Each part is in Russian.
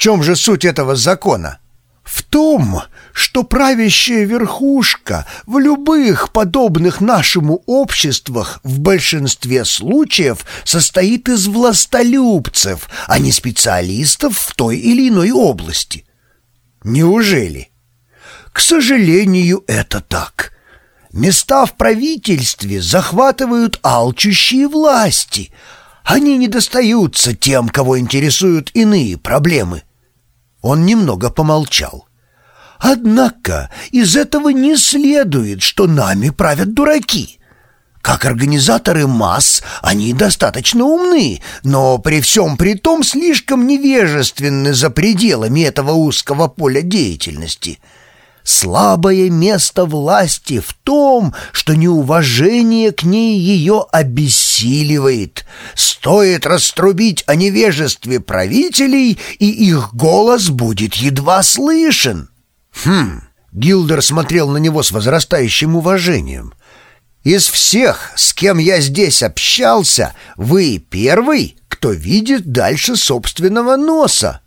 чем же суть этого закона? В том, что правящая верхушка в любых подобных нашему обществах в большинстве случаев состоит из властолюбцев, а не специалистов в той или иной области. Неужели? К сожалению, это так. Места в правительстве захватывают алчущие власти. Они не достаются тем, кого интересуют иные проблемы. Он немного помолчал. Однако из этого не следует, что нами правят дураки. Как организаторы масс они достаточно умны, но при всем при том слишком невежественны за пределами этого узкого поля деятельности. Слабое место власти в том, что неуважение к ней ее обессиливает. Стоит раструбить о невежестве правителей, и их голос будет едва слышен. Хм, Гилдер смотрел на него с возрастающим уважением. Из всех, с кем я здесь общался, вы первый, кто видит дальше собственного носа.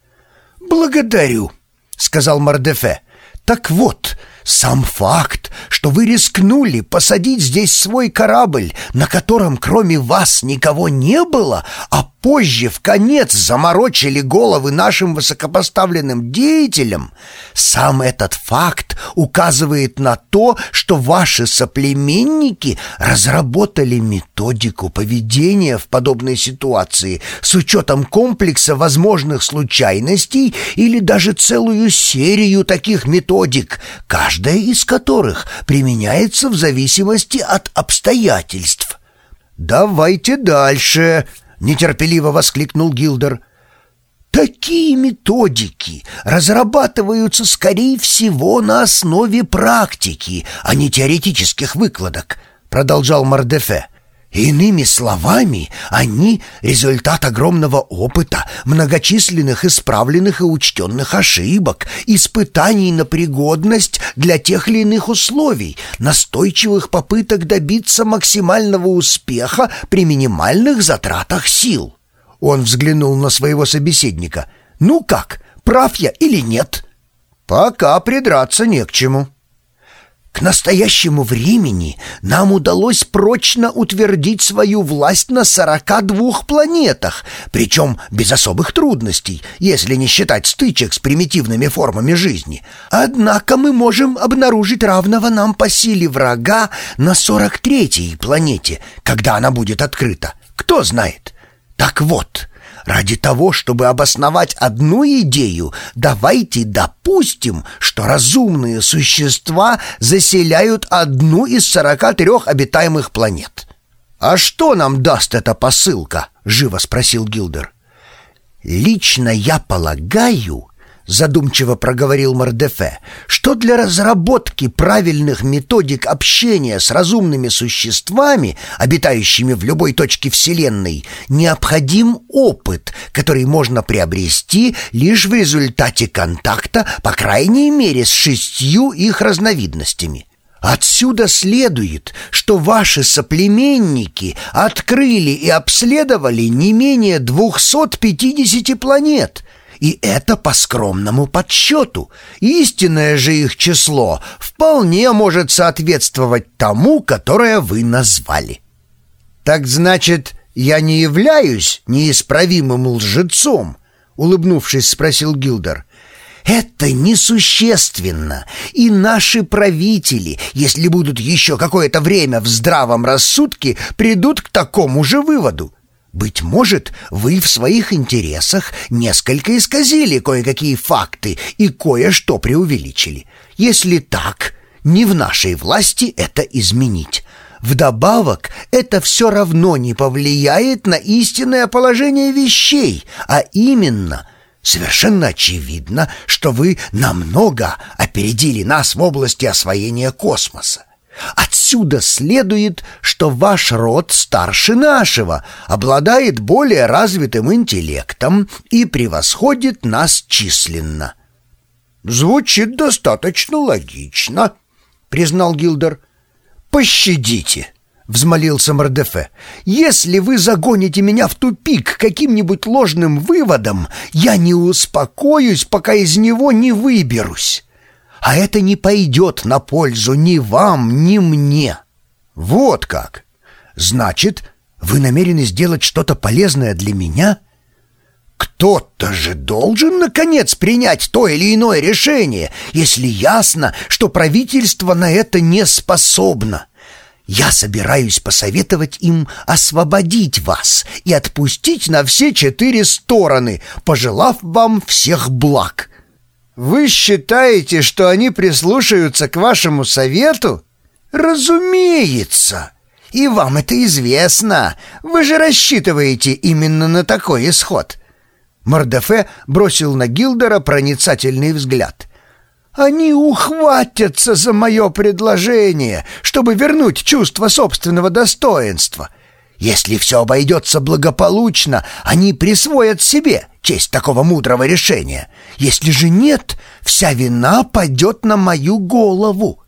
Благодарю, сказал Мардефе. Так вот, сам факт, что вы рискнули посадить здесь свой корабль, на котором кроме вас никого не было, а позже в конец заморочили головы нашим высокопоставленным деятелям, сам этот факт указывает на то, что ваши соплеменники разработали методику поведения в подобной ситуации с учетом комплекса возможных случайностей или даже целую серию таких методик, каждая из которых применяется в зависимости от обстоятельств. «Давайте дальше», нетерпеливо воскликнул Гилдер. Такие методики разрабатываются, скорее всего, на основе практики, а не теоретических выкладок, продолжал Мардефе. Иными словами, они — результат огромного опыта, многочисленных исправленных и учтенных ошибок, испытаний на пригодность для тех или иных условий, настойчивых попыток добиться максимального успеха при минимальных затратах сил. Он взглянул на своего собеседника. «Ну как, прав я или нет?» «Пока придраться не к чему». К настоящему времени нам удалось прочно утвердить свою власть на 42 планетах, причем без особых трудностей, если не считать стычек с примитивными формами жизни. Однако мы можем обнаружить равного нам по силе врага на 43-й планете, когда она будет открыта. Кто знает? Так вот, Ради того, чтобы обосновать одну идею, давайте допустим, что разумные существа заселяют одну из 43 обитаемых планет. «А что нам даст эта посылка?» — живо спросил Гилдер. «Лично я полагаю, задумчиво проговорил Мордефе, что для разработки правильных методик общения с разумными существами, обитающими в любой точке Вселенной, необходим опыт, который можно приобрести лишь в результате контакта, по крайней мере, с шестью их разновидностями. Отсюда следует, что ваши соплеменники открыли и обследовали не менее 250 планет, и это по скромному подсчету. Истинное же их число вполне может соответствовать тому, которое вы назвали. Так значит, я не являюсь неисправимым лжецом? Улыбнувшись, спросил Гилдер. Это несущественно, и наши правители, если будут еще какое-то время в здравом рассудке, придут к такому же выводу. Быть может, вы в своих интересах несколько исказили кое-какие факты и кое-что преувеличили. Если так, не в нашей власти это изменить. Вдобавок, это все равно не повлияет на истинное положение вещей, а именно – Совершенно очевидно, что вы намного опередили нас в области освоения космоса. Отсюда следует, что ваш род старше нашего, обладает более развитым интеллектом и превосходит нас численно. Звучит достаточно логично, признал Гилдер. Пощадите, — взмолился Мордефе. «Если вы загоните меня в тупик каким-нибудь ложным выводом, я не успокоюсь, пока из него не выберусь. А это не пойдет на пользу ни вам, ни мне». «Вот как! Значит, вы намерены сделать что-то полезное для меня?» Кто-то же должен, наконец, принять то или иное решение, если ясно, что правительство на это не способно. Я собираюсь посоветовать им освободить вас и отпустить на все четыре стороны, пожелав вам всех благ. Вы считаете, что они прислушаются к вашему совету? Разумеется. И вам это известно. Вы же рассчитываете именно на такой исход. Мордефе бросил на Гилдера проницательный взгляд — они ухватятся за мое предложение, чтобы вернуть чувство собственного достоинства. Если все обойдется благополучно, они присвоят себе честь такого мудрого решения. Если же нет, вся вина пойдет на мою голову.